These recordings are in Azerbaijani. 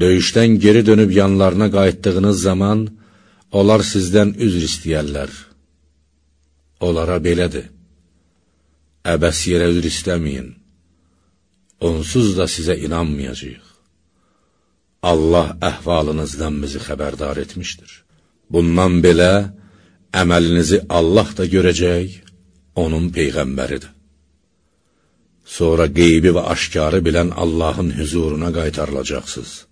Döyüşdən geri dönüb yanlarına qayıtdığınız zaman, onlar sizdən üzr istəyərlər. Onlara belədir. Əbəs yerə üzr istəməyin. Onsuz da sizə inanmayacaq. Allah əhvalınızdan bizi xəbərdar etmişdir. Bundan belə, əməlinizi Allah da görəcək, onun Peyğəmbəridir. Sonra qeybi və aşkarı bilən Allahın hüzuruna qaytarılacaqsınız.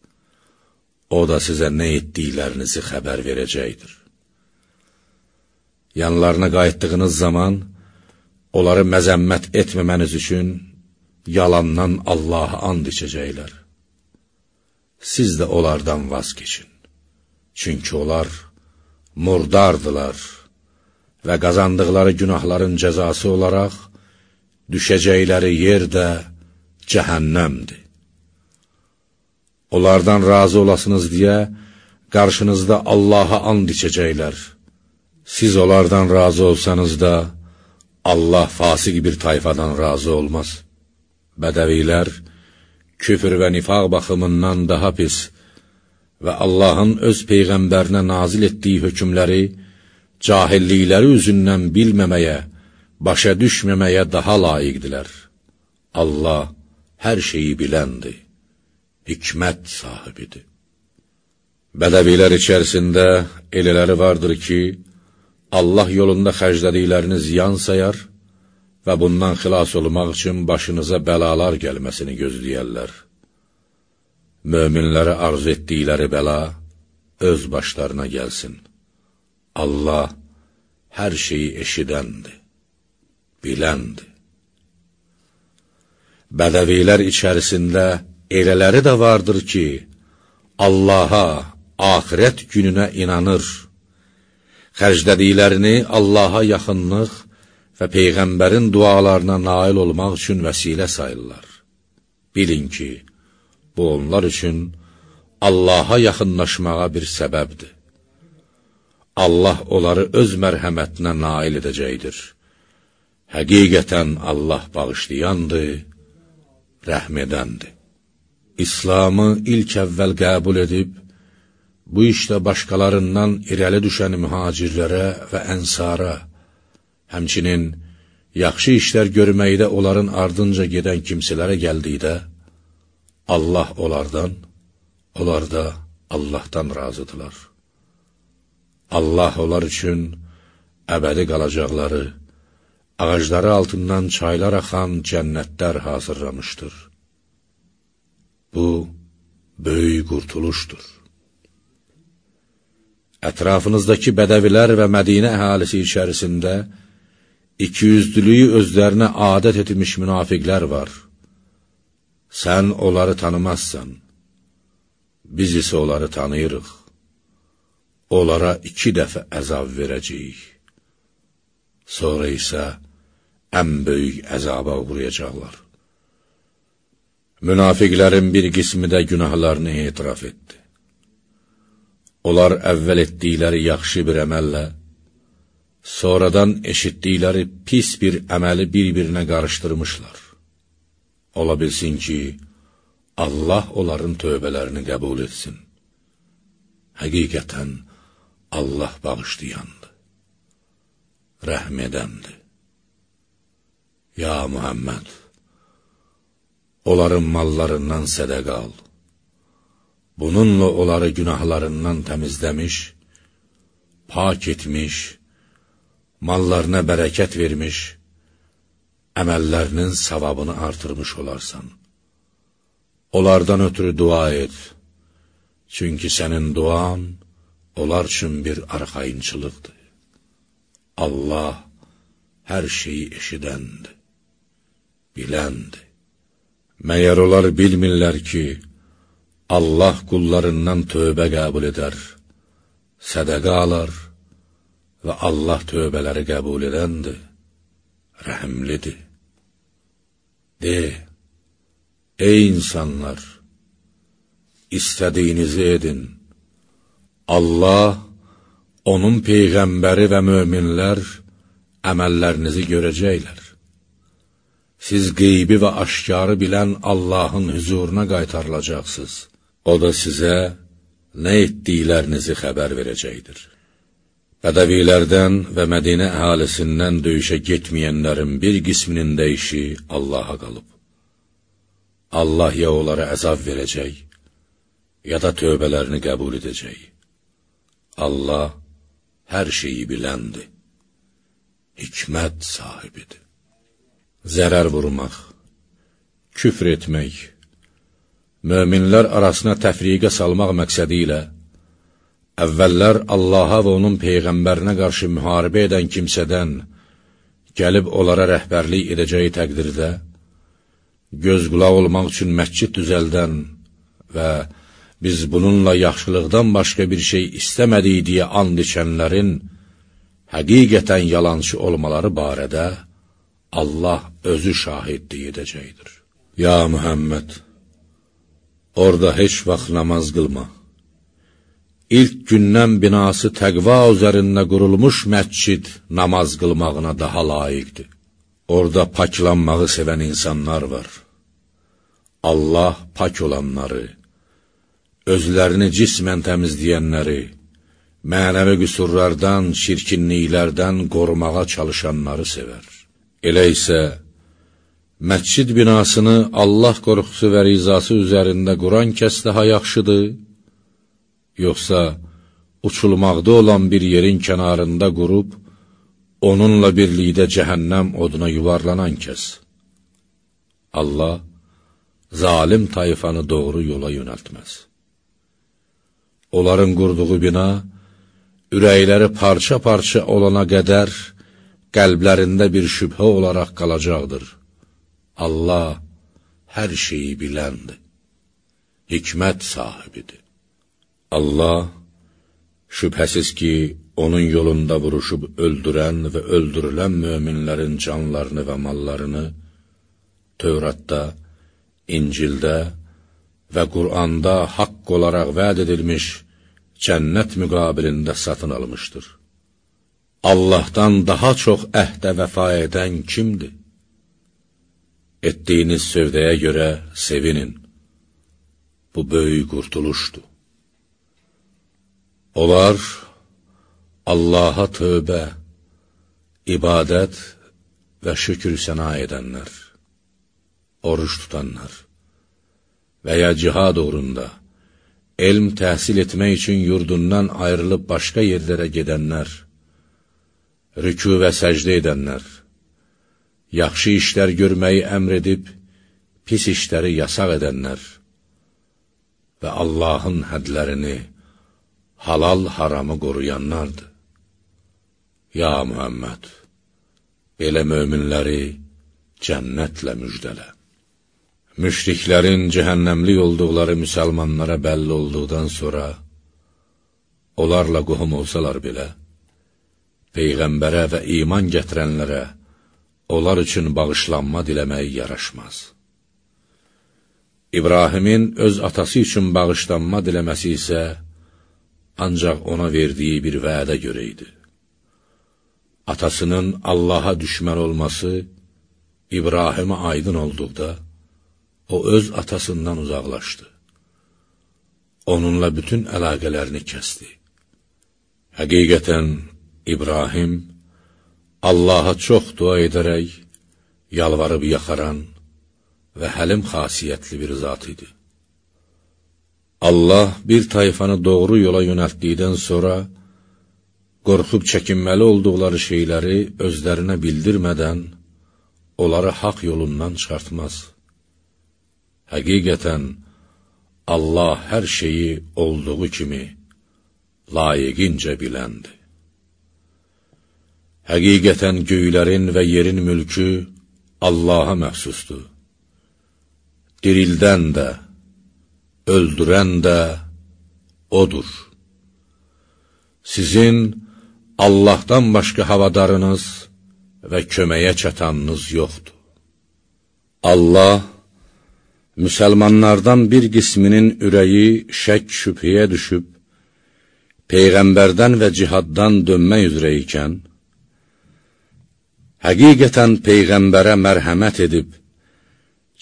O da sizə nə etdiklərinizi xəbər verəcəkdir. Yanlarına qayıtdığınız zaman, onları məzəmmət etməməniz üçün yalandan Allaha and içəcəklər. Siz də onlardan vaz keçin. Çünki onlar murdardılar və qazandıqları günahların cəzası olaraq düşəcəkləri yer də cəhənnəmdir. Onlardan razı olasınız deyə qarşınızda Allaha and içəcəklər. Siz onlardan razı olsanız da, Allah fasiq bir tayfadan razı olmaz. Bədəvilər, küfr və nifaq baxımından daha pis və Allahın öz Peyğəmbərinə nazil etdiyi hökmləri cahillikləri üzündən bilməməyə, başa düşməməyə daha layiqdilər. Allah hər şeyi biləndir hikmət sahibidir. Bədəvilər içərisində elələri vardır ki, Allah yolunda xərclədiklərini ziyan sayar və bundan xilas olmaq üçün başınıza bəlalar gəlməsini gözləyərlər. Möminlərə arzu etdikləri bəla öz başlarına gəlsin. Allah hər şeyi eşidəndir, biləndir. Bədəvilər içərisində Elələri də vardır ki, Allaha, axirət gününə inanır, xərclədiklərini Allaha yaxınlıq və Peyğəmbərin dualarına nail olmaq üçün vəsilə sayırlar. Bilin ki, bu onlar üçün Allaha yaxınlaşmağa bir səbəbdir. Allah onları öz mərhəmətinə nail edəcəkdir. Həqiqətən Allah bağışlayandır, rəhm edəndir. İslamı ilk əvvəl qəbul edib, bu işdə başqalarından irəli düşən mühacirlərə və ənsara, həmçinin yaxşı işlər görməkdə onların ardınca gedən kimsələrə gəldikdə, Allah onlardan, onlar da Allahdan razıdırlar. Allah onlar üçün əbədi qalacaqları, ağacları altından çaylar axan cənnətlər hazırlamışdır. Bu, böyük qurtuluşdur. Ətrafınızdakı bədəvilər və Mədinə əhalisi içərisində ikiyüzlülüyü özlərinə adət etmiş münafiqlər var. Sən onları tanımazsan, biz isə onları tanıyırıq. Onlara iki dəfə əzab verəcəyik. Sonra isə ən böyük əzaba uğrayacaqlar. Münafiqlərin bir qismi də günahlarını etiraf etdi. Onlar əvvəl etdikləri yaxşı bir əməllə, sonradan eşitdikləri pis bir əməli bir-birinə qarışdırmışlar. Ola bilsin ki, Allah onların tövbələrini qəbul etsin. Həqiqətən, Allah bağışlayandır, rəhm edəndir. Ya Muhammed! Onların mallarından sədəqə al. Bununla onları günahlarından təmizləmiş, pak etmiş, mallarına bərəkət vermiş, əməllərinin savabını artırmış olarsan. Onlardan ötürü dua et, çünki sənin duan onlar üçün bir arxayınçılıqdır. Allah hər şeyi eşidəndir, biləndir. Məyər onlar bilmirlər ki, Allah qullarından tövbə qəbul edər, sədəqə alar və Allah tövbələri qəbul edəndir, rəhimlidir. De, ey insanlar, istədiyinizi edin. Allah, onun Peyğəmbəri və möminlər əməllərinizi görəcəklər. Siz qeybi və aşkarı bilən Allahın hüzuruna qaytarılacaqsınız. O da sizə nə etdiklərinizi xəbər verəcəkdir. Bədəvilərdən və Mədinə əhalisindən döyüşə getməyənlərin bir qisminin də işi Allaha qalıb. Allah ya onlara əzab verəcək, ya da tövbələrini qəbul edəcək. Allah hər şeyi biləndir, hikmət sahibidir. Zərər vurmaq, küfr etmək, möminlər arasına təfriqə salmaq məqsədi ilə, əvvəllər Allaha və onun Peyğəmbərinə qarşı müharibə edən kimsədən gəlib onlara rəhbərlik edəcəyi təqdirdə, göz qulaq olmaq üçün məscid düzəldən və biz bununla yaxşılıqdan başqa bir şey istəmədik deyə and içənlərin həqiqətən yalançı olmaları barədə Allah özü şahidlik edəcəkdir. Ya Mühəmməd, orada heç vaxt namaz qılma. İlk gündən binası təqva üzərində qurulmuş məscid namaz qılmağına daha layiqdir. Orada paklanmağı sevən insanlar var. Allah pak olanları, özlərini cismən təmizləyənləri, mənəvi qüsurlardan, şirkinliklərdən qorumağa çalışanları sevər. Elə isə, məscid binasını Allah qorxusu və rizası üzərində quran kəs daha yaxşıdır, yoxsa uçulmaqda olan bir yerin kənarında qurub, onunla birlikdə cəhənnəm oduna yuvarlanan kəs. Allah, zalim tayfanı doğru yola yönəltməz. Onların qurduğu bina, ürəkləri parça-parça olana qədər qəlblərində bir şübhə olaraq qalacaqdır. Allah hər şeyi biləndir, hikmət sahibidir. Allah, şübhəsiz ki, onun yolunda vuruşub öldürən və öldürülən möminlərin canlarını və mallarını Tövratda, İncildə və Quranda haqq olaraq vəd edilmiş cənnət müqabilində satın almışdır. Allahdan daha çox əhdə vəfa edən kimdir? Etdiyiniz sövdəyə görə sevinin. Bu böyük qurtuluşdur. Onlar Allaha tövbə, ibadət və şükür səna edənlər, oruç tutanlar və ya cihad uğrunda, elm təhsil etmək üçün yurdundan ayrılıb başqa yerlərə gedənlər, rükü və səcdə edənlər, yaxşı işlər görməyi əmr edib, pis işləri yasaq edənlər və Allahın hədlərini, halal haramı qoruyanlardır. Ya Mühəmməd, belə möminləri cənnətlə müjdələ. Müşriklərin cəhənnəmlik olduqları müsəlmanlara bəlli olduqdan sonra, onlarla qohum olsalar belə, Peyğəmbərə və iman gətirənlərə onlar üçün bağışlanma diləmək yaraşmaz. İbrahimin öz atası üçün bağışlanma diləməsi isə ancaq ona verdiyi bir vədə görə idi. Atasının Allaha düşmən olması İbrahimə aydın olduqda, o öz atasından uzaqlaşdı. Onunla bütün əlaqələrini kəsdi. Həqiqətən, İbrahim, Allaha çox dua edərək, yalvarıb yaxaran və həlim xasiyyətli bir zat idi. Allah bir tayfanı doğru yola yönəltdikdən sonra, qorxub çəkinməli olduqları şeyləri özlərinə bildirmədən, onları haq yolundan çıxartmaz. Həqiqətən, Allah hər şeyi olduğu kimi layiqincə biləndir. Həqiqətən göylərin və yerin mülkü Allaha məxsusdur. Dirildən də, öldürən də O'dur. Sizin Allahdan başqa havadarınız və köməyə çatanınız yoxdur. Allah, müsəlmanlardan bir qisminin ürəyi şək şübhəyə düşüb, Peyğəmbərdən və cihaddan dönmək üzrə ikən, həqiqətən Peyğəmbərə mərhəmət edib,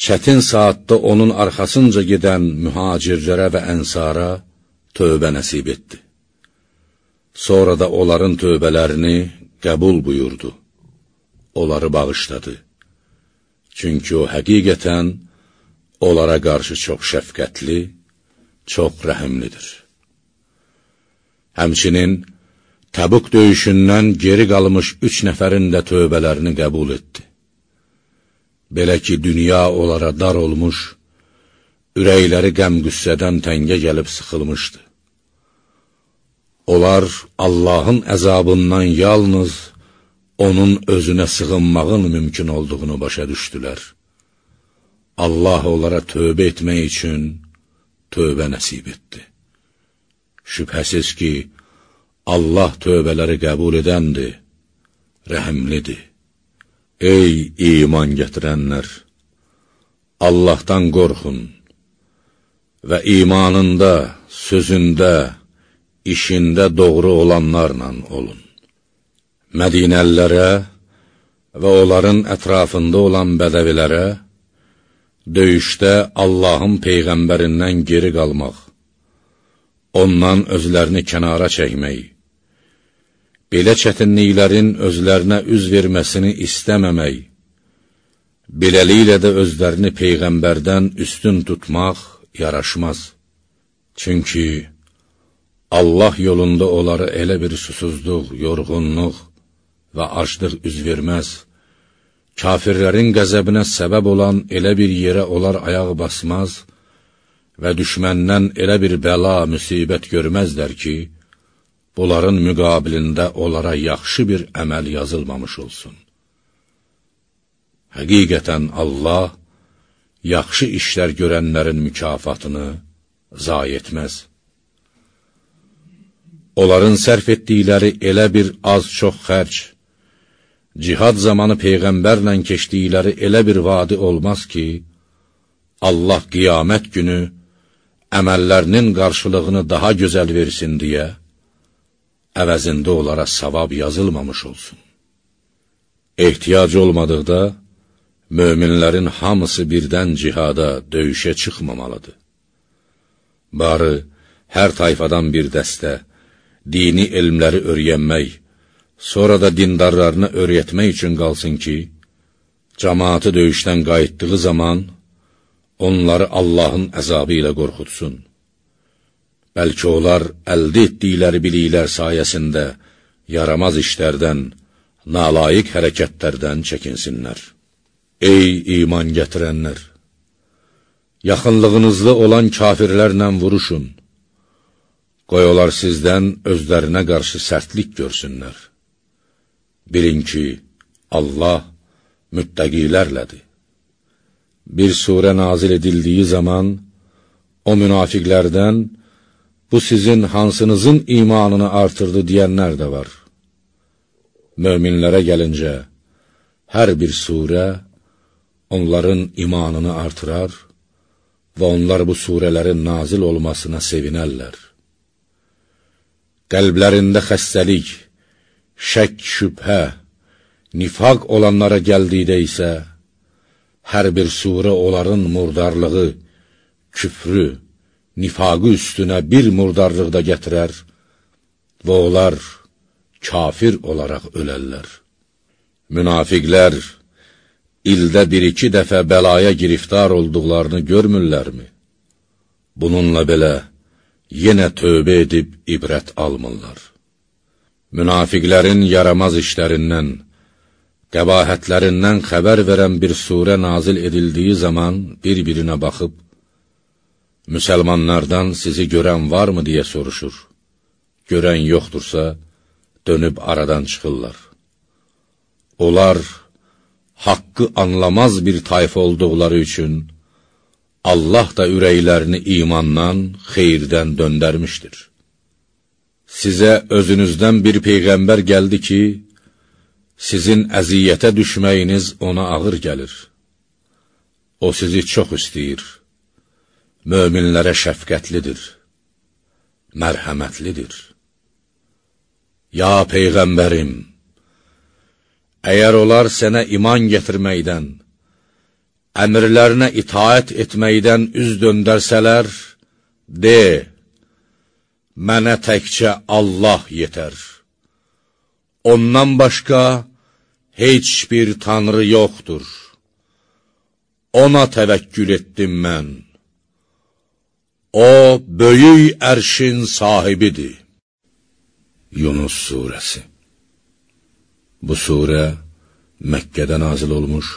çətin saatda onun arxasınca gedən mühacirlərə və ənsara tövbə nəsib etdi. Sonra da onların tövbələrini qəbul buyurdu, onları bağışladı. Çünki o həqiqətən onlara qarşı çox şəfqətli, çox rəhimlidir. Həmçinin, Təbuk döyüşündən geri qalmış üç nəfərin də tövbələrini qəbul etdi. Belə ki, dünya onlara dar olmuş, ürəkləri qəm-qüssədən təngə gəlib sıxılmışdı. Onlar Allahın əzabından yalnız onun özünə sığınmağın mümkün olduğunu başa düşdülər. Allah onlara tövbə etmək üçün tövbə nəsib etdi. Şübhəsiz ki, Allah tövbələri qəbul edəndir, rəhimlidir. Ey iman gətirənlər! Allahdan qorxun və imanında, sözündə, işində doğru olanlarla olun. Mədinəllərə və onların ətrafında olan bədəvilərə döyüşdə Allahın Peyğəmbərindən geri qalmaq, ondan özlərini kənara çəkmək, belə çətinliklərin özlərinə üz verməsini istəməmək, beləliklə də özlərini Peyğəmbərdən üstün tutmaq yaraşmaz. Çünki Allah yolunda onları elə bir susuzluq, yorğunluq və aclıq üz verməz. Kafirlərin qəzəbinə səbəb olan elə bir yerə onlar ayaq basmaz və düşməndən elə bir bəla, müsibət görməzlər ki, bunların müqabilində onlara yaxşı bir əməl yazılmamış olsun. Həqiqətən Allah yaxşı işlər görənlərin mükafatını zayi etməz. Onların sərf etdikləri elə bir az-çox xərc, cihad zamanı Peyğəmbərlə keçdikləri elə bir vadi olmaz ki, Allah qiyamət günü əməllərinin qarşılığını daha gözəl versin deyə, əvəzində onlara savab yazılmamış olsun. Ehtiyac olmadıqda, möminlərin hamısı birdən cihada, döyüşə çıxmamalıdır. Barı, hər tayfadan bir dəstə, dini elmləri öyrənmək, sonra da dindarlarına öyrətmək üçün qalsın ki, cəmaatı döyüşdən qayıtdığı zaman onları Allahın əzabı ilə qorxutsun. Bəlkə onlar əldə etdikləri biliklər sayəsində yaramaz işlərdən, nalayiq hərəkətlərdən çəkinsinlər. Ey iman gətirənlər! Yaxınlığınızda olan kafirlərlə vuruşun. Qoy onlar sizdən özlərinə qarşı sərtlik görsünlər. Bilin ki, Allah müttəqilərlədir. Bir surə nazil edildiyi zaman, o münafiqlərdən, bu sizin hansınızın imanını artırdı deyənlər də var. Möminlərə gəlincə, hər bir surə onların imanını artırar və onlar bu surələrin nazil olmasına sevinərlər. Qəlblərində xəstəlik, şək, şübhə, nifaq olanlara gəldikdə isə, hər bir surə onların murdarlığı, küfrü, nifaqı üstünə bir murdarlıq da gətirər və onlar kafir olaraq ölərlər. Münafiqlər ildə bir-iki dəfə bəlaya giriftar olduqlarını görmürlərmi? Bununla belə yenə tövbə edib ibrət almırlar. Münafiqlərin yaramaz işlərindən, qəbahətlərindən xəbər verən bir surə nazil edildiyi zaman bir-birinə baxıb, müsəlmanlardan sizi görən varmı deyə soruşur. Görən yoxdursa, dönüb aradan çıxırlar. Onlar, haqqı anlamaz bir tayfa olduqları üçün, Allah da ürəklərini imandan, xeyirdən döndərmişdir. Sizə özünüzdən bir peyğəmbər gəldi ki, sizin əziyyətə düşməyiniz ona ağır gəlir. O sizi çox istəyir, möminlərə şəfqətlidir, mərhəmətlidir. Ya Peyğəmbərim, əgər onlar sənə iman gətirməkdən, əmirlərinə itaət etməkdən üz döndərsələr, de, mənə təkcə Allah yetər. Ondan başqa heç bir tanrı yoxdur. Ona təvəkkül etdim mən. O, böyük ərşin sahibidir. Yunus Suresi Bu surə Məkkədə nazil olmuş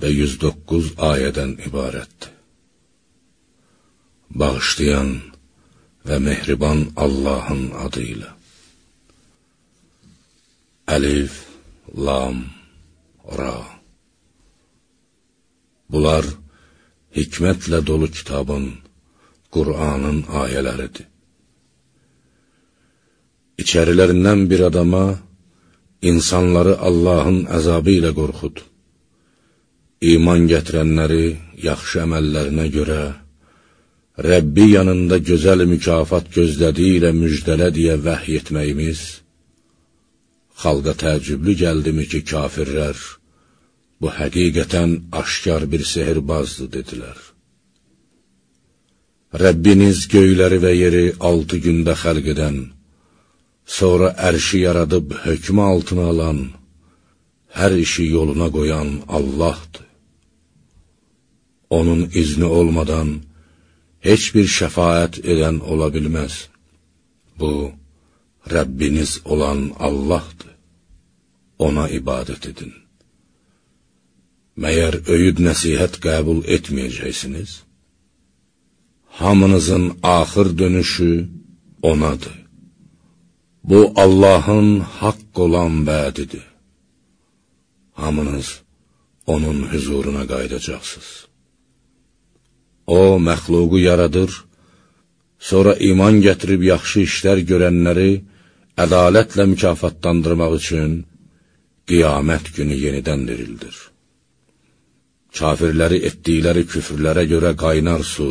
və 109 ayədən ibarətdir. Bağışlayan və mehriban Allahın adıyla. Əlif, Lam, Ra Bunlar hikmətlə dolu kitabın, Qur'anın ayələridir. İçərilərindən bir adama insanları Allahın əzabı ilə qorxud. İman gətirənləri yaxşı əməllərinə görə Rəbbi yanında gözəl mükafat gözlədiyi ilə müjdələ deyə vəhy etməyimiz xalqa təəccüblü gəldimi ki, kafirlər bu həqiqətən aşkar bir sehirbazdır, dedilər. Rəbbiniz göyləri və yeri altı gündə xəlq edən, sonra ərşi yaradıb hökmü altına alan, hər işi yoluna qoyan Allahdır. Onun izni olmadan heç bir şəfayət edən ola bilməz. Bu, Rəbbiniz olan Allahdır. Ona ibadət edin. Məyər öyüd nəsihət qəbul etməyəcəksiniz? Hamınızın axır dönüşü onadır. Bu, Allahın haqq olan vədidir. Hamınız onun hüzuruna qaydacaqsınız. O, məxluqu yaradır, sonra iman gətirib yaxşı işlər görənləri ədalətlə mükafatlandırmaq üçün qiyamət günü yenidən dirildir. Kafirləri etdikləri küfrlərə görə qaynar su,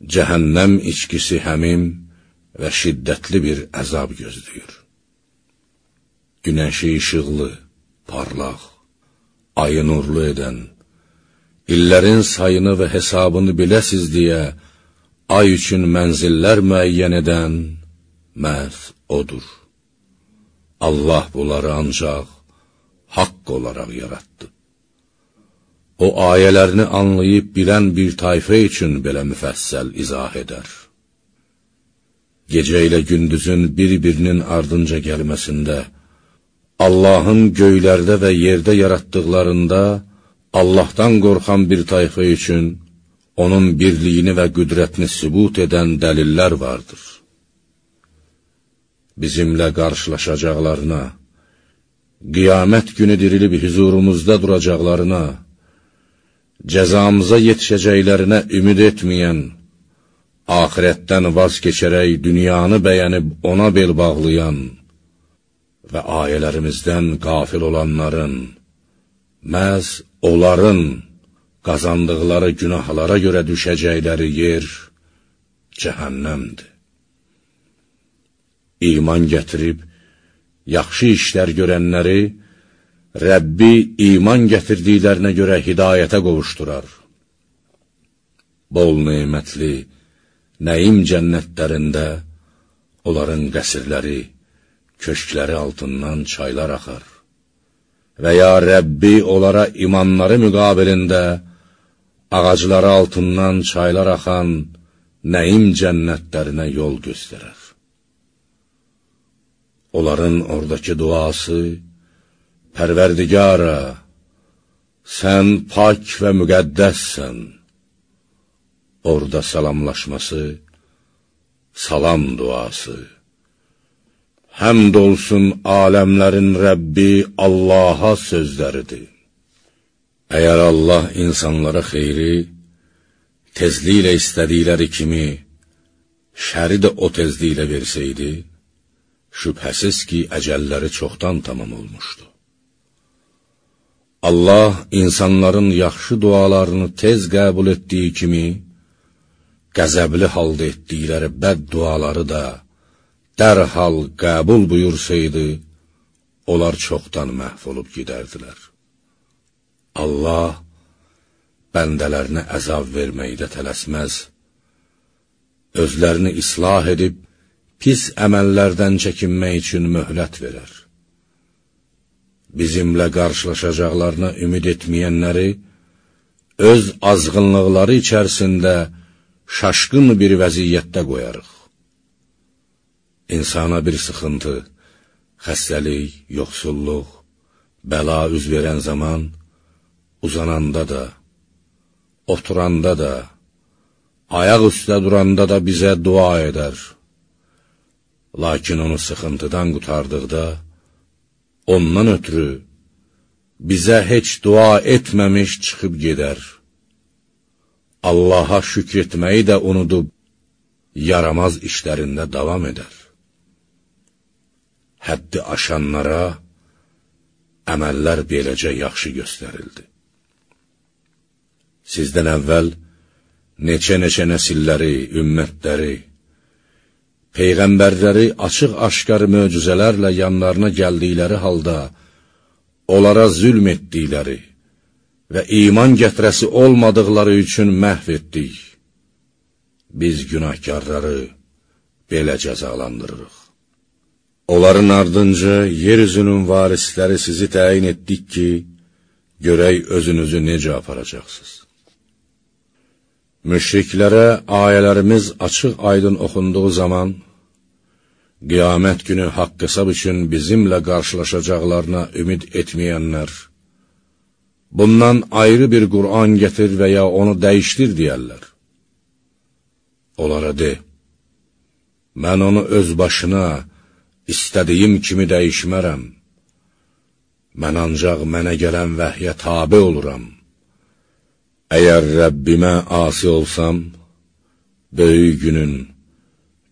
cəhənnəm içkisi həmim və şiddətli bir əzab gözləyir. Günəşi işıqlı, parlaq, ayı nurlu edən, illərin sayını və hesabını biləsiz deyə ay üçün mənzillər müəyyən edən məhz odur. Allah bunları ancaq haqq olaraq yaratdı. O ayələrini anlayıb bilən bir tayfə üçün belə müfəssəl izah edər. Gecə ilə gündüzün bir-birinin ardınca gəlməsində, Allahın göylərdə və yerdə yaratdıqlarında Allahdan qorxan bir tayfə üçün onun birliyini və qüdrətini sübut edən dəlillər vardır. Bizimlə qarşılaşacaqlarına, qiyamət günü dirilib hüzurumuzda duracaqlarına, cəzamıza yetişəcəklərinə ümid etməyən, axirətdən vaz keçərək dünyanı bəyənib ona bel bağlayan və ayələrimizdən qafil olanların, məhz onların qazandıqları günahlara görə düşəcəkləri yer cəhənnəmdir. İman gətirib, yaxşı işlər görənləri, Rəbbi iman gətirdiklərinə görə hidayətə qovuşdurar. Bol neymətli, nəyim cənnətlərində onların qəsrləri, köşkləri altından çaylar axar. Və ya Rəbbi onlara imanları müqabilində ağacları altından çaylar axan nəyim cənnətlərinə yol göstərər. Onların oradakı duası, Pərverdigara, sən pak və müqəddəssən. Orada salamlaşması, salam duası. Həmd olsun aləmlərin Rəbbi Allaha sözləridir. Əgər Allah insanlara xeyri, tezliklə istədikləri kimi, şəri də o tezliklə versəydi, şübhəsiz ki, əcəlləri çoxdan tamam olmuşdu. Allah insanların yaxşı dualarını tez qəbul etdiyi kimi, qəzəbli halda etdikləri bəd duaları da dərhal qəbul buyursaydı, onlar çoxdan məhv olub gidərdilər. Allah bəndələrinə əzab verməkdə tələsməz, özlərini islah edib, pis əməllərdən çəkinmək üçün möhlət verər. Bizimlə qarşılaşacaqlarına ümid etməyənləri, öz azğınlıqları içərisində şaşqın bir vəziyyətdə qoyarıq. İnsana bir sıxıntı, xəstəlik, yoxsulluq, bəla üz verən zaman, uzananda da, oturanda da, ayaq üstə duranda da bizə dua edər. Lakin onu sıxıntıdan qutardıqda, ondan ötürü bizə heç dua etməmiş çıxıb gedər. Allaha şükr etməyi də unudub, yaramaz işlərində davam edər. Həddi aşanlara əməllər beləcə yaxşı göstərildi. Sizdən əvvəl neçə-neçə nəsilləri, ümmətləri, Peyğəmbərləri açıq-aşkar möcüzələrlə yanlarına gəldikləri halda, onlara zülm etdikləri və iman gətirəsi olmadıqları üçün məhv etdik. Biz günahkarları belə cəzalandırırıq. Onların ardınca yeryüzünün varisləri sizi təyin etdik ki, görək özünüzü necə aparacaqsınız. Müşriklərə ayələrimiz açıq aydın oxunduğu zaman, qiyamət günü haqq hesab üçün bizimlə qarşılaşacaqlarına ümid etməyənlər, bundan ayrı bir Qur'an gətir və ya onu dəyişdir deyərlər. Onlara de, mən onu öz başına, istədiyim kimi dəyişmərəm. Mən ancaq mənə gələn vəhyə tabi oluram. Əgər Rəbbimə asi olsam, böyük günün,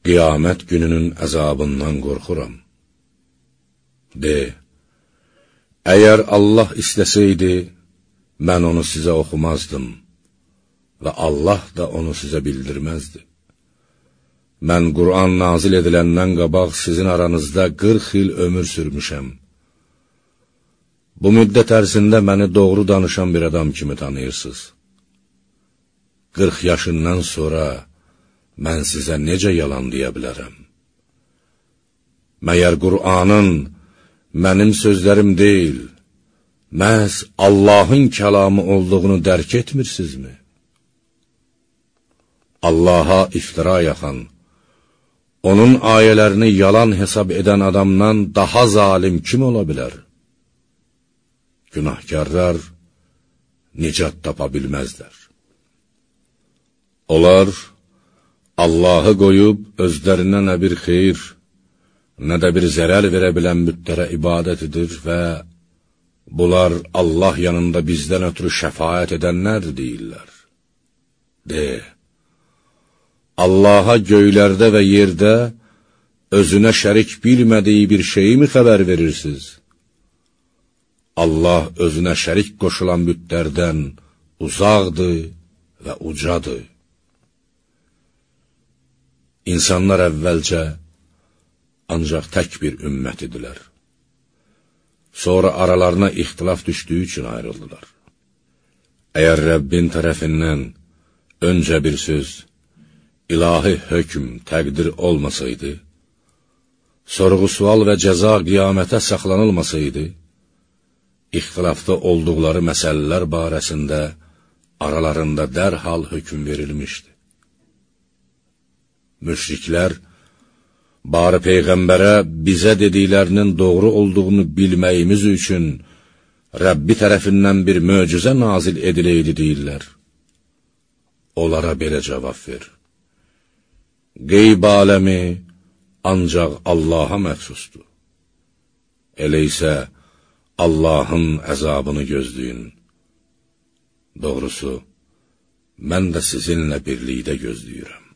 qiyamət gününün əzabından qorxuram. De, əgər Allah istəsəydi, mən onu sizə oxumazdım və Allah da onu sizə bildirməzdi. Mən Qur'an nazil ediləndən qabaq sizin aranızda 40 il ömür sürmüşəm. Bu müddət ərzində məni doğru danışan bir adam kimi tanıyırsınız. 40 yaşından sonra mən sizə necə yalan deyə bilərəm? Məyər Qur'anın mənim sözlərim deyil, məhz Allahın kəlamı olduğunu dərk etmirsinizmi? Allaha iftira yaxan, onun ayələrini yalan hesab edən adamdan daha zalim kim ola bilər? Günahkarlar nicat tapa bilməzlər. Onlar Allahı qoyub özlərinə nə bir xeyir, nə də bir zərər verə bilən bütlərə ibadət edir və bunlar Allah yanında bizdən ötürü şəfayət edənlər deyirlər. De, Allaha göylərdə və yerdə özünə şərik bilmədiyi bir şeyi mi xəbər verirsiniz? Allah özünə şərik qoşulan bütlərdən uzaqdır və ucadır. İnsanlar əvvəlcə ancaq tək bir ümmət idilər. Sonra aralarına ixtilaf düşdüyü üçün ayrıldılar. Əgər Rəbbin tərəfindən öncə bir söz, ilahi hökm, təqdir olmasaydı, sorğu-sual və cəza qiyamətə saxlanılmasaydı, ixtilafda olduqları məsələlər barəsində aralarında dərhal hökm verilmişdi. Müşriklər, bari Peyğəmbərə bizə dediklərinin doğru olduğunu bilməyimiz üçün Rəbbi tərəfindən bir möcüzə nazil ediləydi deyirlər. Onlara belə cavab ver. Qeyb aləmi ancaq Allaha məxsusdur. Elə isə Allahın əzabını gözləyin. Doğrusu, mən də sizinlə birlikdə gözləyirəm.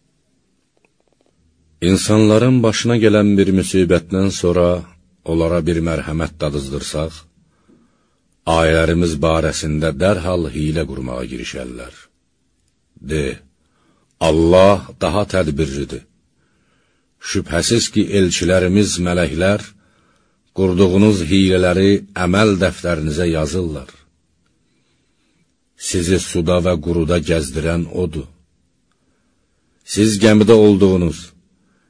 İnsanların başına gələn bir müsibətdən sonra onlara bir mərhəmət dadızdırsaq, ayələrimiz barəsində dərhal hilə qurmağa girişərlər. De, Allah daha tədbirlidir. Şübhəsiz ki, elçilərimiz, mələklər, qurduğunuz hilələri əməl dəftərinizə yazırlar. sizi suda və quruda gəzdirən odur. Siz gəmidə olduğunuz,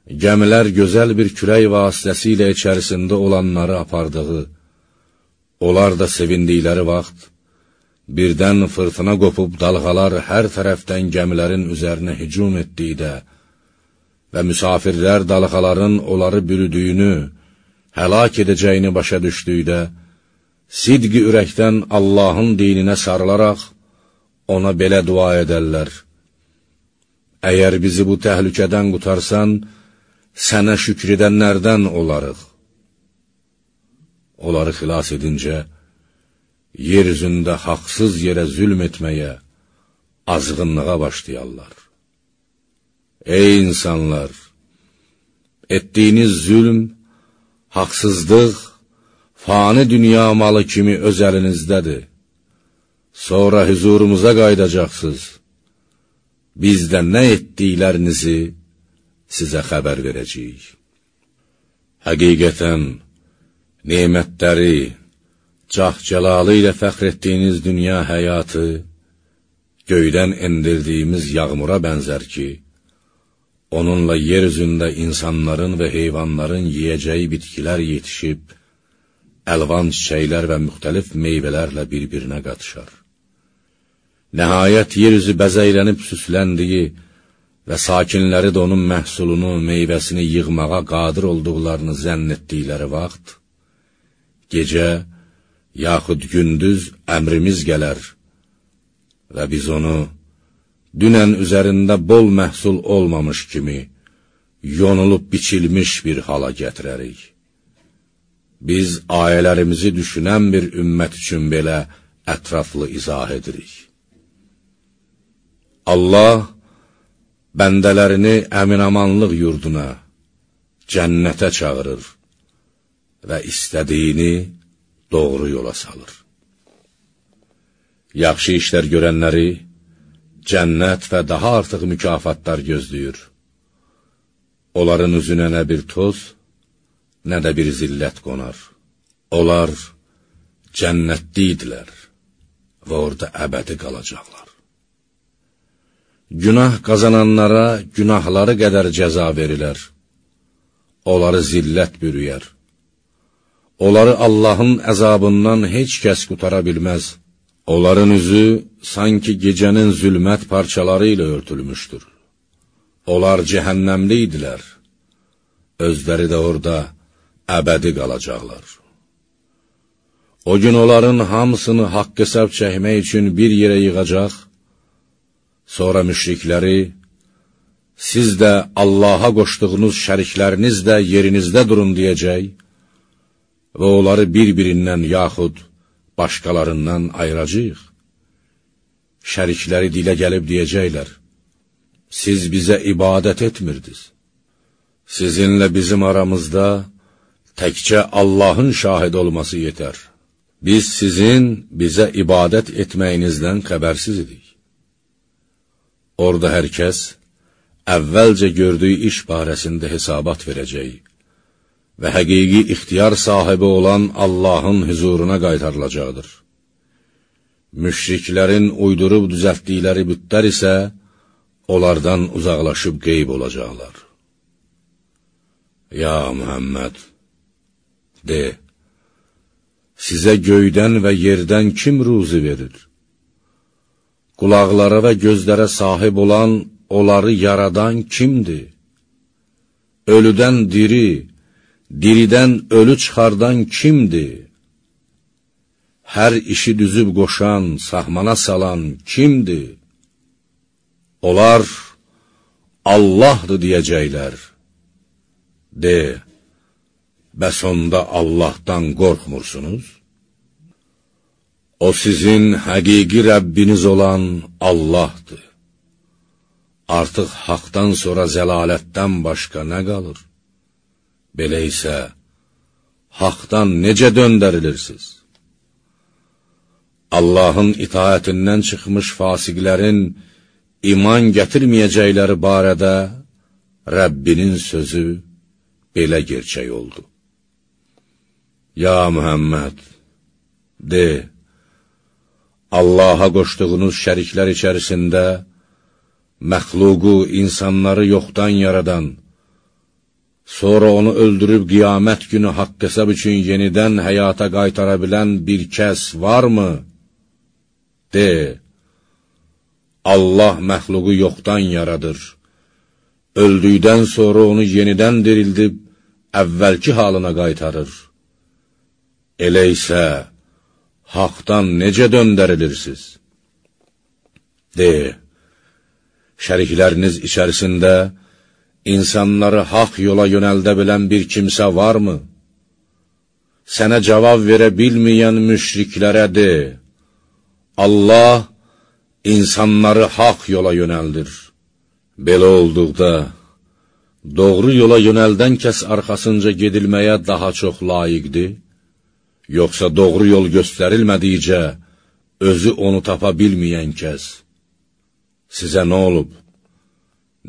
gəmilər gözəl bir kürək vasitəsilə içərisində olanları apardığı, onlar da sevindikləri vaxt, birdən fırtına qopub dalğalar hər tərəfdən gəmilərin üzərinə hücum etdikdə və müsafirlər dalğaların onları bürüdüyünü, həlak edəcəyini başa düşdükdə, sidqi ürəkdən Allahın dininə sarılaraq, ona belə dua edərlər. Əgər bizi bu təhlükədən qutarsan, sənə şükür edənlərdən olarıq. Onları xilas edincə, yer üzündə haqsız yerə zülm etməyə, azğınlığa başlayarlar. Ey insanlar! Etdiyiniz zülm, haqsızlıq, fani dünya malı kimi öz əlinizdədir. Sonra hüzurumuza qaydacaqsınız. Biz də nə etdiklərinizi sizə xəbər verəcəyik. Həqiqətən, nemətləri, cah-cəlalı ilə fəxr etdiyiniz dünya həyatı, göydən endirdiyimiz yağmura bənzər ki, onunla yer üzündə insanların və heyvanların yiyəcəyi bitkilər yetişib, əlvan çiçəklər və müxtəlif meyvələrlə bir-birinə qatışar. Nəhayət, yer üzü bəzəylənib süsləndiyi və sakinləri də onun məhsulunu, meyvəsini yığmağa qadir olduqlarını zənn etdikləri vaxt, gecə, yaxud gündüz əmrimiz gələr və biz onu dünən üzərində bol məhsul olmamış kimi, yonulub biçilmiş bir hala gətirərik. Biz ayələrimizi düşünən bir ümmət üçün belə ətraflı izah edirik. Allah bəndələrini əminamanlıq yurduna, cənnətə çağırır və istədiyini doğru yola salır. Yaxşı işlər görənləri cənnət və daha artıq mükafatlar gözləyir. Onların üzünə nə bir toz, nə də bir zillət qonar. Onlar cənnətli idilər və orada əbədi qalacaqlar. Günah qazananlara günahları qədər cəza verilər. Onları zillət bürüyər. Onları Allahın əzabından heç kəs qutara bilməz. Onların üzü sanki gecənin zülmət parçaları ilə örtülmüşdür. Onlar cəhənnəmli idilər. Özləri də orada əbədi qalacaqlar. O gün onların hamısını haqq hesab çəkmək üçün bir yerə yığacaq, sonra müşrikləri, siz də Allaha qoşduğunuz şərikləriniz də yerinizdə durun deyəcək və onları bir-birindən yaxud başqalarından ayıracaq. Şərikləri dilə gəlib deyəcəklər, siz bizə ibadət etmirdiniz. Sizinlə bizim aramızda təkcə Allahın şahid olması yetər. Biz sizin bizə ibadət etməyinizdən xəbərsiz idik. Orada hər kəs əvvəlcə gördüyü iş barəsində hesabat verəcək və həqiqi ixtiyar sahibi olan Allahın hüzuruna qaytarılacaqdır. Müşriklərin uydurub düzəltdikləri bütlər isə onlardan uzaqlaşıb qeyb olacaqlar. Ya Muhammed, de, sizə göydən və yerdən kim ruzi verir? Qulaqlara və gözlərə sahib olan, onları yaradan kimdir? Ölüdən diri, diridən ölü çıxardan kimdir? Hər işi düzüb qoşan, sahmana salan kimdir? Onlar Allahdır deyəcəklər. De, bəs onda Allahdan qorxmursunuz? O sizin həqiqi Rəbbiniz olan Allahdır. Artıq haqdan sonra zəlalətdən başqa nə qalır? Belə isə, haqdan necə döndərilirsiniz? Allahın itaətindən çıxmış fasiqlərin iman gətirməyəcəkləri barədə Rəbbinin sözü belə gerçək oldu. Ya Mühəmməd, de, Allaha qoşduğunuz şəriklər içərisində məxluqu, insanları yoxdan yaradan, sonra onu öldürüb qiyamət günü haqq hesab üçün yenidən həyata qaytara bilən bir kəs varmı? De, Allah məxluqu yoxdan yaradır. Öldükdən sonra onu yenidən dirildib, əvvəlki halına qaytarır. Elə isə, haqdan necə döndərilirsiniz? De, şərikləriniz içərisində insanları haq yola yönəldə bilən bir kimsə varmı? Sənə cavab verə bilməyən müşriklərə de, Allah insanları haq yola yönəldir. Belə olduqda, doğru yola yönəldən kəs arxasınca gedilməyə daha çox layiqdir, yoxsa doğru yol göstərilmədikcə, özü onu tapa bilməyən kəs, Sizə nə olub?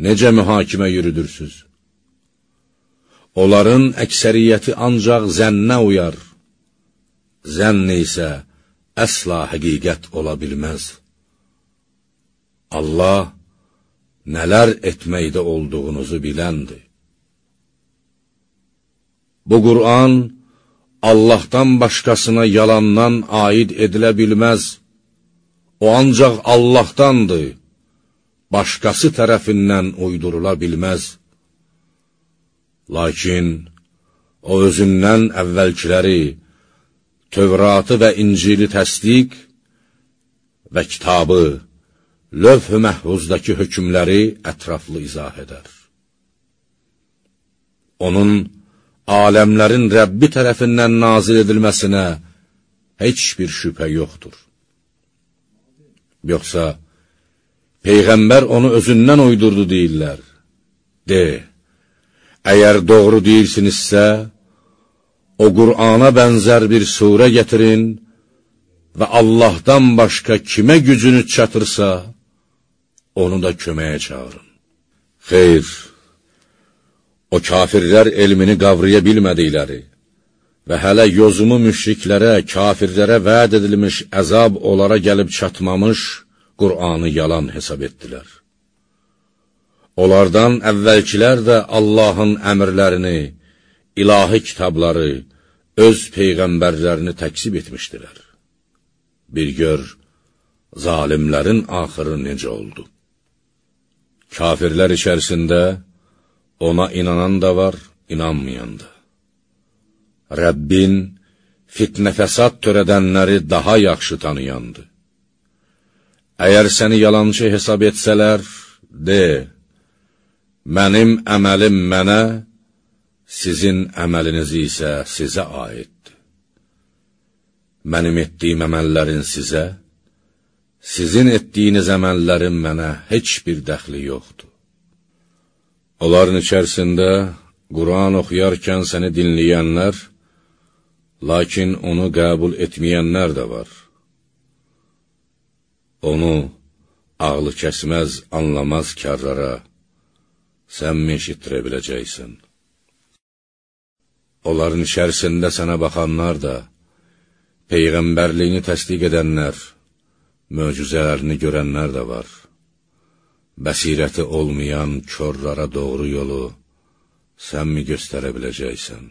Necə mühakimə yürüdürsüz? Onların əksəriyyəti ancaq zənnə uyar. Zənn isə əsla həqiqət ola bilməz. Allah nələr etməkdə olduğunuzu biləndir. Bu Qur'an Allahdan başqasına yalandan aid edilə bilməz. O ancaq Allahdandır başqası tərəfindən uydurula bilməz. Lakin o özündən əvvəlkiləri, Tövratı və İncili təsdiq və kitabı, lövh-ü məhvuzdakı hökmləri ətraflı izah edər. Onun aləmlərin Rəbbi tərəfindən nazil edilməsinə heç bir şübhə yoxdur. Yoxsa, Peyğəmbər onu özündən uydurdu deyirlər. De, əgər doğru deyirsinizsə, o Qur'ana bənzər bir surə gətirin və Allahdan başqa kimə gücünüz çatırsa, onu da köməyə çağırın. Xeyr, o kafirlər elmini qavraya bilmədikləri və hələ yozumu müşriklərə, kafirlərə vəd edilmiş əzab onlara gəlib çatmamış, Qur'anı yalan hesab etdilər. Onlardan əvvəlkilər də Allahın əmrlərini, ilahi kitabları, öz peyğəmbərlərini təksib etmişdilər. Bir gör, zalimlərin axırı necə oldu? Kafirlər içərisində ona inanan da var, inanmayan da. Rəbbin fitnə fəsad törədənləri daha yaxşı tanıyandı. Əgər səni yalancı hesab etsələr, de, mənim əməlim mənə, sizin əməliniz isə sizə aiddir. Mənim etdiyim əməllərin sizə, sizin etdiyiniz əməllərin mənə heç bir dəxli yoxdur. Onların içərisində Quran oxuyarkən səni dinləyənlər, lakin onu qəbul etməyənlər də var. Onu ağlı kəsməz, anlamaz karlara sən mi eşitdirə biləcəksən? Onların içərisində sənə baxanlar da, Peyğəmbərliyini təsdiq edənlər, möcüzələrini görənlər də var. Bəsirəti olmayan körlara doğru yolu sən mi göstərə biləcəksən?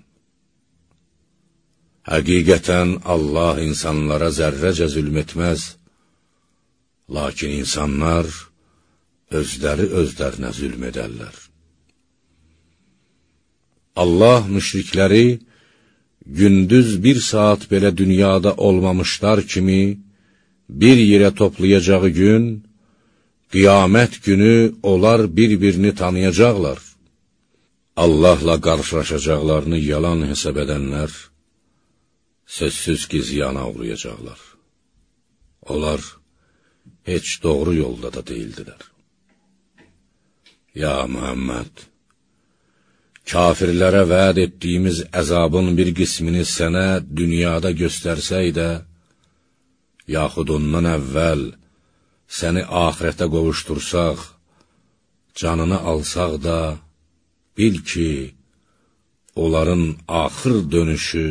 Həqiqətən Allah insanlara zərrəcə zülm etməz, Lakin insanlar özləri özlərinə zülm edərlər. Allah müşrikləri gündüz bir saat belə dünyada olmamışlar kimi bir yerə toplayacağı gün, qiyamət günü onlar bir-birini tanıyacaqlar. Allahla qarşılaşacaqlarını yalan hesab edənlər, sözsüz ki, ziyana uğrayacaqlar. Onlar, heç doğru yolda da deyildilər. Ya Muhammed, kafirlərə vəd etdiyimiz əzabın bir qismini sənə dünyada göstərsək də, yaxud ondan əvvəl səni ahirətə qovuştursaq, canını alsaq da, bil ki, onların axır dönüşü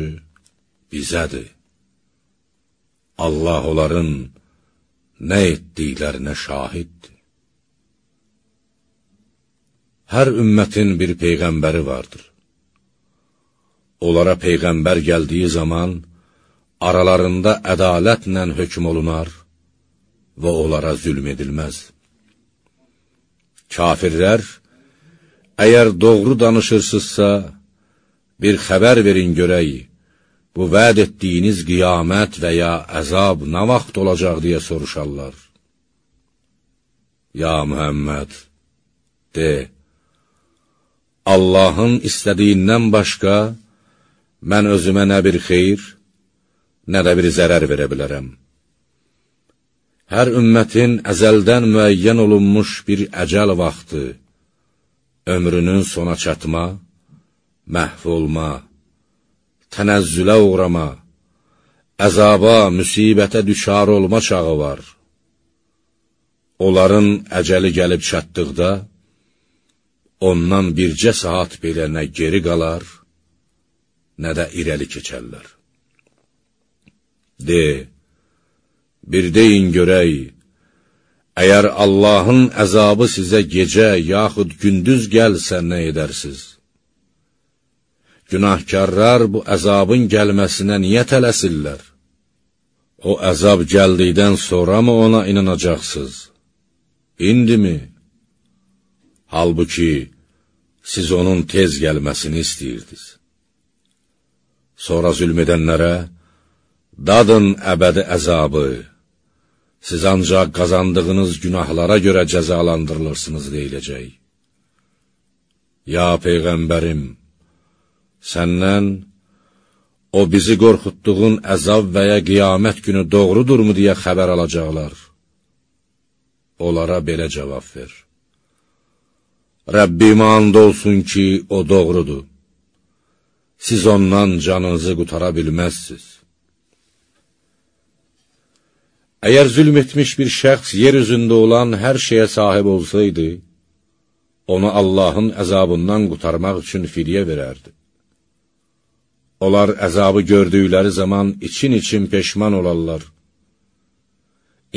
bizədir. Allah onların nə etdiklərinə şahiddir. Hər ümmətin bir peyğəmbəri vardır. Onlara peyğəmbər gəldiyi zaman, aralarında ədalətlə hökm olunar və onlara zülm edilməz. Kafirlər, əgər doğru danışırsızsa, bir xəbər verin görək, bu vəd etdiyiniz qiyamət və ya əzab nə vaxt olacaq deyə soruşarlar. Ya Mühəmməd, de, Allahın istədiyindən başqa, mən özümə nə bir xeyr, nə də bir zərər verə bilərəm. Hər ümmətin əzəldən müəyyən olunmuş bir əcəl vaxtı, ömrünün sona çatma, məhv olma, tənəzzülə uğrama, əzaba, müsibətə düşar olma çağı var. Onların əcəli gəlib çatdıqda, ondan bircə saat belə nə geri qalar, nə də irəli keçərlər. De, bir deyin görək, əgər Allahın əzabı sizə gecə yaxud gündüz gəlsə nə edərsiz? Günahkarlar bu əzabın gəlməsinə niyə tələsirlər? O əzab gəldikdən sonra mı ona inanacaqsınız? İndi mi? Halbuki, siz onun tez gəlməsini istəyirdiniz. Sonra zülm edənlərə, dadın əbədi əzabı, siz ancaq qazandığınız günahlara görə cəzalandırılırsınız deyiləcək. Ya Peyğəmbərim, səndən o bizi qorxutduğun əzab və ya qiyamət günü doğrudurmu deyə xəbər alacaqlar. Onlara belə cavab ver. Rəbbimə and olsun ki, o doğrudur. Siz ondan canınızı qutara bilməzsiniz. Əgər zülm etmiş bir şəxs yer üzündə olan hər şeyə sahib olsaydı, onu Allahın əzabından qutarmaq üçün fidyə verərdi. Onlar əzabı gördükləri zaman için-için peşman olarlar.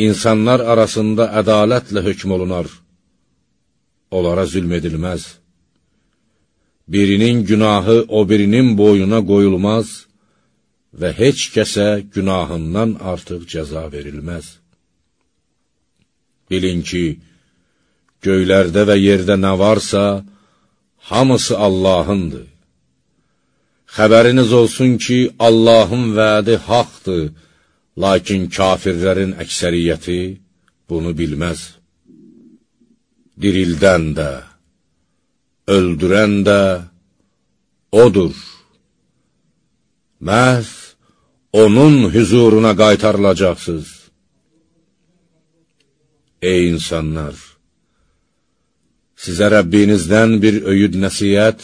İnsanlar arasında ədalətlə hökm olunar. Onlara zülm edilməz. Birinin günahı o birinin boyuna qoyulmaz və heç kəsə günahından artıq cəza verilməz. Bilin ki, göylərdə və yerdə nə varsa, hamısı Allahındır. Xəbəriniz olsun ki, Allahın vədi haqdır, lakin kafirlərin əksəriyyəti bunu bilməz. Dirildən də, öldürən də O'dur. Məhz O'nun hüzuruna qaytarılacaqsınız. Ey insanlar! Sizə Rəbbinizdən bir öyüd nəsiyyət,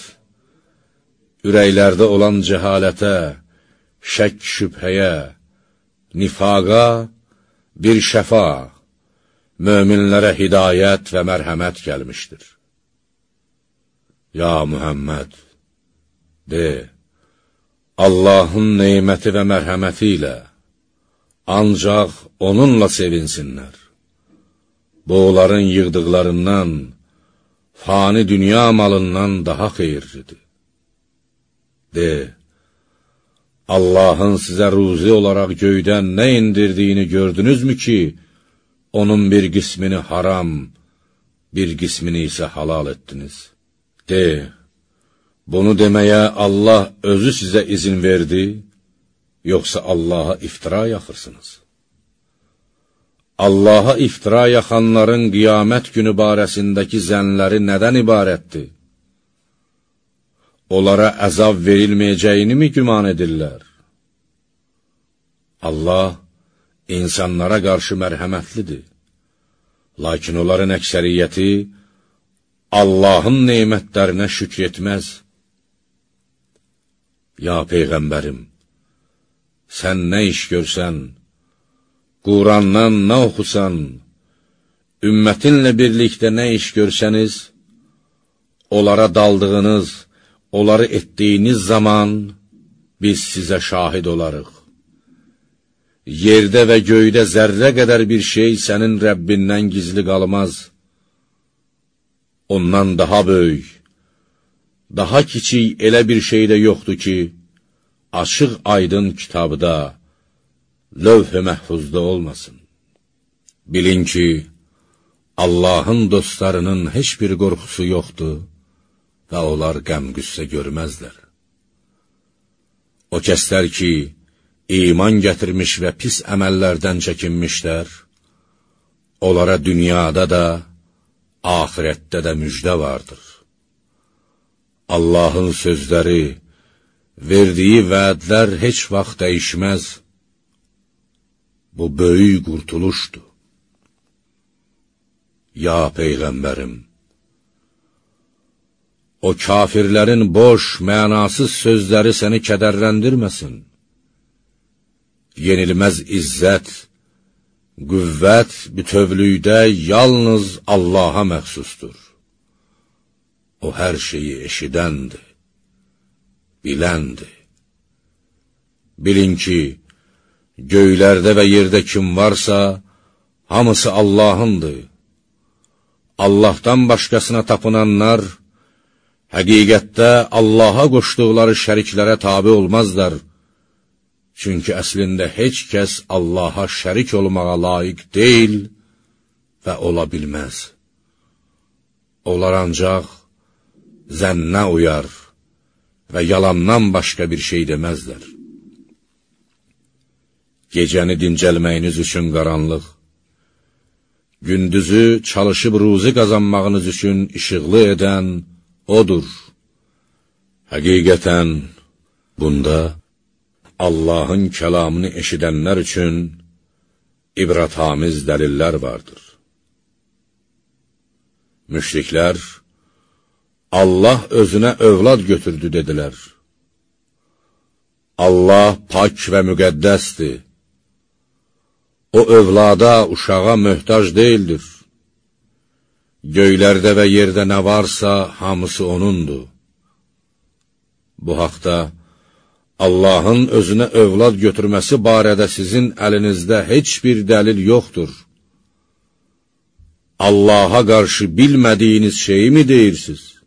ürəklərdə olan cəhalətə, şək şübhəyə, nifaqa, bir şəfa, möminlərə hidayət və mərhəmət gəlmişdir. Ya Mühəmməd, de, Allahın neyməti və mərhəməti ilə, ancaq onunla sevinsinlər. Bu, onların yığdıqlarından, fani dünya malından daha xeyirlidir. De, Allahın sizə ruzi olaraq göydən nə indirdiyini gördünüzmü ki, onun bir qismini haram, bir qismini isə halal etdiniz? De, bunu deməyə Allah özü sizə izin verdi, yoxsa Allaha iftira yaxırsınız? Allaha iftira yaxanların qiyamət günü barəsindəki zənləri nədən ibarətdir? onlara əzab verilməyəcəyini mi güman edirlər? Allah insanlara qarşı mərhəmətlidir. Lakin onların əksəriyyəti Allahın neymətlərinə şükr etməz. Ya Peyğəmbərim, sən nə iş görsən, Qurandan nə oxusan, ümmətinlə birlikdə nə iş görsəniz, onlara daldığınız, onları etdiyiniz zaman biz sizə şahid olarıq. yerdə və göydə zərrə qədər bir şey sənin Rəbbindən gizli qalmaz. Ondan daha böyük, daha kiçik elə bir şey də yoxdur ki, açıq aydın kitabda, lövh-i məhfuzda olmasın. Bilin ki, Allahın dostlarının heç bir qorxusu yoxdur və onlar qəm-qüssə görməzlər. O kəslər ki, iman gətirmiş və pis əməllərdən çəkinmişlər, onlara dünyada da, ahirətdə də müjdə vardır. Allahın sözləri, verdiyi vədlər heç vaxt dəyişməz. Bu böyük qurtuluşdur. Ya Peyğəmbərim! O kafirlərin boş, mənasız sözləri səni kədərləndirməsin yenilməz izzət, qüvvət bütövlükdə yalnız Allaha məxsusdur. O hər şeyi eşidəndir, biləndir. Bilin ki, göylərdə və yerdə kim varsa, hamısı Allahındır. Allahdan başqasına tapınanlar, həqiqətdə Allaha qoşduqları şəriklərə tabi olmazlar. Çünki əslində heç kəs Allaha şərik olmağa layiq deyil və ola bilməz. Onlar ancaq zənnə uyar və yalandan başqa bir şey deməzlər. Gecəni dincəlməyiniz üçün qaranlıq, gündüzü çalışıb ruzi qazanmağınız üçün işıqlı edən Odur. Həqiqətən, bunda Allahın kəlamını eşidənlər üçün ibrətamiz dəlillər vardır. Müşriklər, Allah özünə övlad götürdü, dedilər. Allah pak və müqəddəsdir. O övlada, uşağa möhtac deyildir. Göylərdə və yerdə nə varsa, hamısı O'nundur. Bu haqda, Allahın özünə övlad götürməsi barədə sizin əlinizdə heç bir dəlil yoxdur. Allaha qarşı bilmədiyiniz şeyi mi deyirsiniz?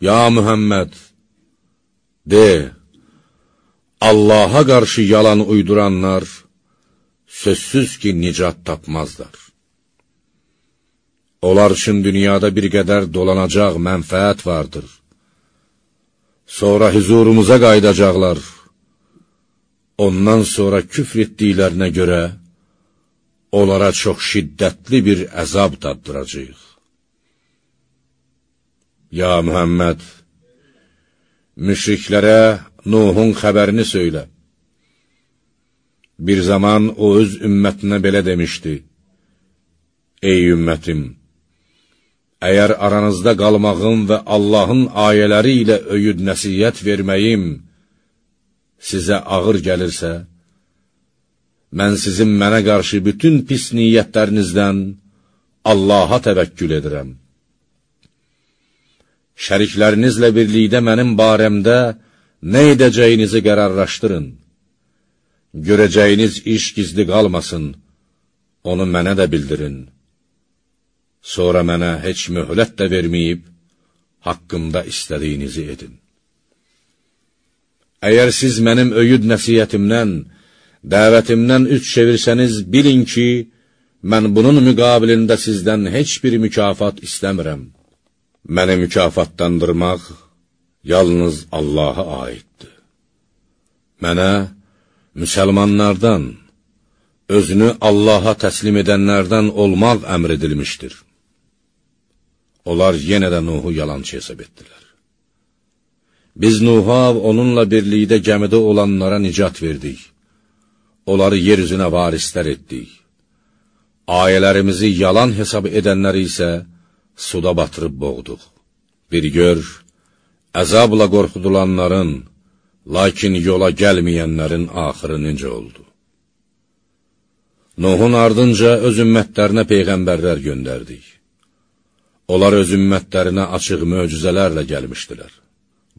Ya Mühəmməd, de, Allaha qarşı yalan uyduranlar, sözsüz ki, nicat tapmazlar. Onlar üçün dünyada bir qədər dolanacaq mənfəət vardır. Sonra hüzurumuza qaydacaqlar. Ondan sonra küfr etdiklərinə görə, onlara çox şiddətli bir əzab daddıracaq. Ya Mühəmməd, müşriklərə Nuhun xəbərini söylə. Bir zaman o öz ümmətinə belə demişdi, Ey ümmətim! Əgər aranızda qalmağım və Allahın ayələri ilə öyüd nəsiyyət verməyim sizə ağır gəlirsə, mən sizin mənə qarşı bütün pis niyyətlərinizdən Allaha təvəkkül edirəm. Şəriklərinizlə birlikdə mənim barəmdə nə edəcəyinizi qərarlaşdırın. Görəcəyiniz iş gizli qalmasın, onu mənə də bildirin. Sonra mənə heç möhlət də verməyib, haqqımda istədiyinizi edin. Əgər siz mənim öyüd nəsiyyətimdən, dəvətimdən üç çevirsəniz, bilin ki, mən bunun müqabilində sizdən heç bir mükafat istəmirəm. Məni mükafatlandırmaq yalnız Allaha aiddir. Mənə müsəlmanlardan, özünü Allaha təslim edənlərdən olmaq əmr edilmişdir. Onlar yenə də Nuhu yalançı hesab etdilər. Biz Nuha onunla birlikdə gəmidə olanlara nicat verdik. Onları yer üzünə varislər etdik. Ayələrimizi yalan hesab edənləri isə suda batırıb boğduq. Bir gör, əzabla qorxudulanların, lakin yola gəlməyənlərin axırı necə oldu? Nuhun ardınca öz ümmətlərinə peyğəmbərlər göndərdik. Onlar öz ümmətlərinə açıq möcüzələrlə gəlmişdilər.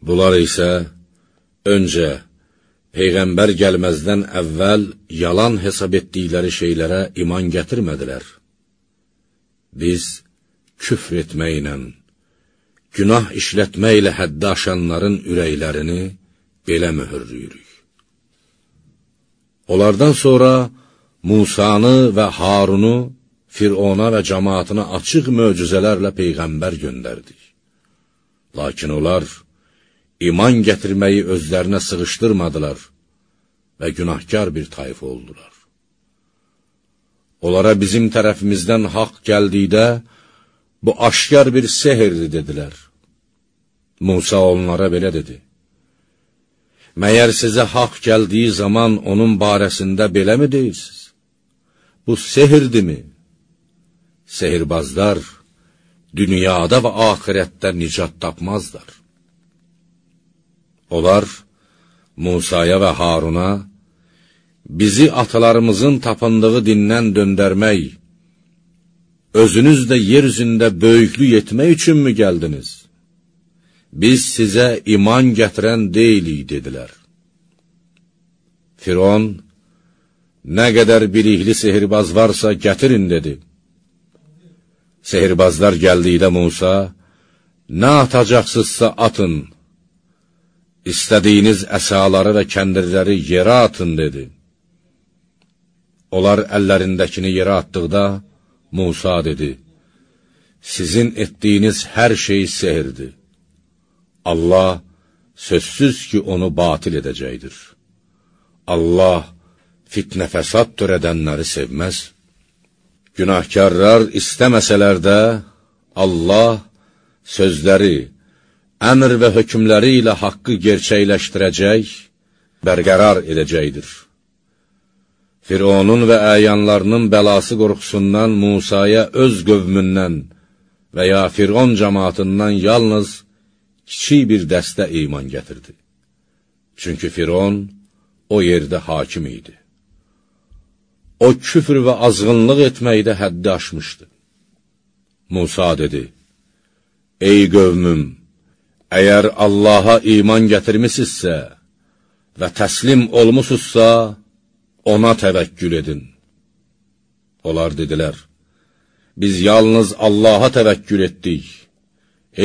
Bunlar isə öncə Peyğəmbər gəlməzdən əvvəl yalan hesab etdikləri şeylərə iman gətirmədilər. Biz küfr etməklə, günah işlətməklə həddə aşanların ürəklərini belə möhürlüyürük. Onlardan sonra Musanı və Harunu Firona və cəmaatına açıq möcüzələrlə Peyğəmbər göndərdik. Lakin onlar iman gətirməyi özlərinə sığışdırmadılar və günahkar bir tayfa oldular. Onlara bizim tərəfimizdən haqq gəldikdə, bu aşkar bir sehirdir, dedilər. Musa onlara belə dedi. Məyər sizə haqq gəldiyi zaman onun barəsində belə mi deyirsiniz? Bu sehirdirmi? Sehirbazlar dünyada və axirətdə nicat tapmazlar. Onlar Musaya və Haruna bizi atalarımızın tapındığı dindən döndərmək, özünüz də yer üzündə böyüklük etmək üçünmü gəldiniz? Biz sizə iman gətirən deyilik, dedilər. Firon, nə qədər bilikli sehirbaz varsa gətirin, dedi. Sehirbazlar gəldikdə Musa, nə atacaqsızsa atın, istədiyiniz əsaları və kəndirləri yerə atın, dedi. Onlar əllərindəkini yerə atdıqda, Musa dedi, sizin etdiyiniz hər şey sehirdir. Allah sözsüz ki, onu batil edəcəkdir. Allah fitnə fəsad törədənləri sevməz. Günahkarlar istəməsələr də, Allah sözləri, əmr və hökmləri ilə haqqı gerçəkləşdirəcək, bərqərar edəcəkdir. Fironun və əyanlarının bəlası qorxusundan Musaya öz qövmündən və ya Firon cəmatından yalnız kiçik bir dəstə iman gətirdi. Çünki Firon o yerdə hakim idi. O küfr və azğınlıq etməkdə həddi aşmışdı. Musa dedi, Ey qövmüm, əgər Allaha iman gətirmisinizsə və təslim olmusunuzsa, ona təvəkkül edin. Onlar dedilər, biz yalnız Allaha təvəkkül etdik.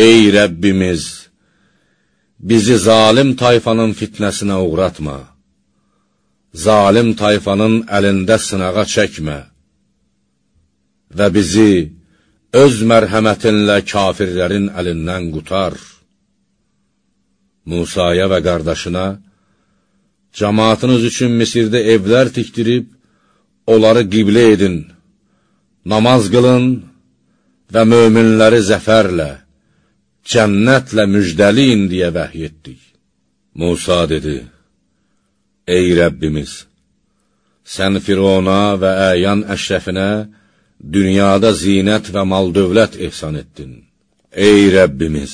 Ey Rəbbimiz, bizi zalim tayfanın fitnəsinə uğratma zalim tayfanın əlində sınağa çəkmə və bizi öz mərhəmətinlə kafirlərin əlindən qutar. Musaya və qardaşına, cəmaatınız üçün Misirdə evlər tikdirib, onları qiblə edin, namaz qılın və möminləri zəfərlə, cənnətlə müjdəliyin deyə vəhy etdik. Musa dedi, Ey Rəbbimiz, sən Firona və əyan əşrəfinə dünyada zinət və mal dövlət ehsan etdin. Ey Rəbbimiz,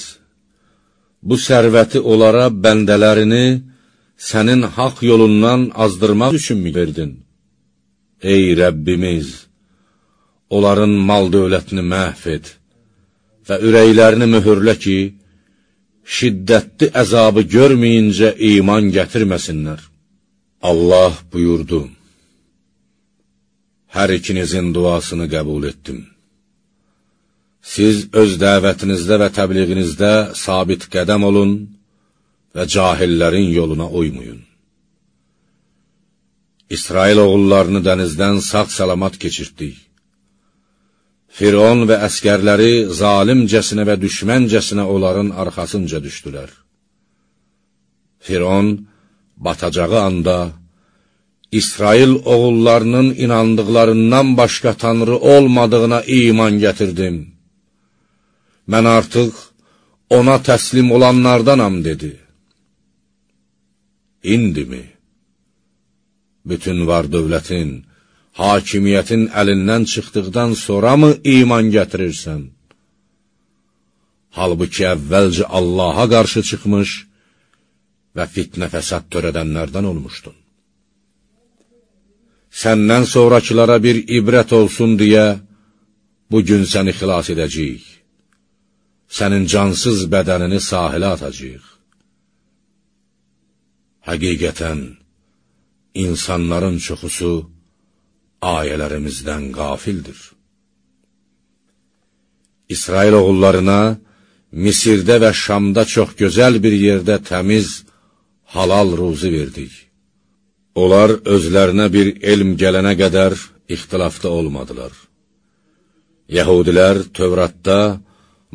bu sərvəti onlara bəndələrini sənin haq yolundan azdırmaq üçünmü verdin? Ey Rəbbimiz, onların mal dövlətini məhv et və ürəklərini mühürlə ki, şiddətli əzabı görməyincə iman gətirməsinlər. Allah buyurdu, Hər ikinizin duasını qəbul etdim. Siz öz dəvətinizdə və təbliğinizdə sabit qədəm olun və cahillərin yoluna uymayın. İsrail oğullarını dənizdən sağ-salamat keçirtdik. Firon və əskərləri zalimcəsinə və düşməncəsinə onların arxasınca düşdülər. Firon, batacağı anda, İsrail oğullarının inandıqlarından başqa tanrı olmadığına iman gətirdim. Mən artıq ona təslim olanlardanam, dedi. İndimi? Bütün var dövlətin, hakimiyyətin əlindən çıxdıqdan sonra mı iman gətirirsən? Halbuki əvvəlcə Allaha qarşı çıxmış, və fitnə fəsad törədənlərdən olmuşdun. Səndən sonrakılara bir ibrət olsun deyə, bugün səni xilas edəcəyik. Sənin cansız bədənini sahilə atacaq. Həqiqətən, insanların çoxusu ayələrimizdən qafildir. İsrail oğullarına Misirdə və Şamda çox gözəl bir yerdə təmiz, halal ruzi verdik. Onlar özlərinə bir elm gələnə qədər ixtilafda olmadılar. Yəhudilər Tövratda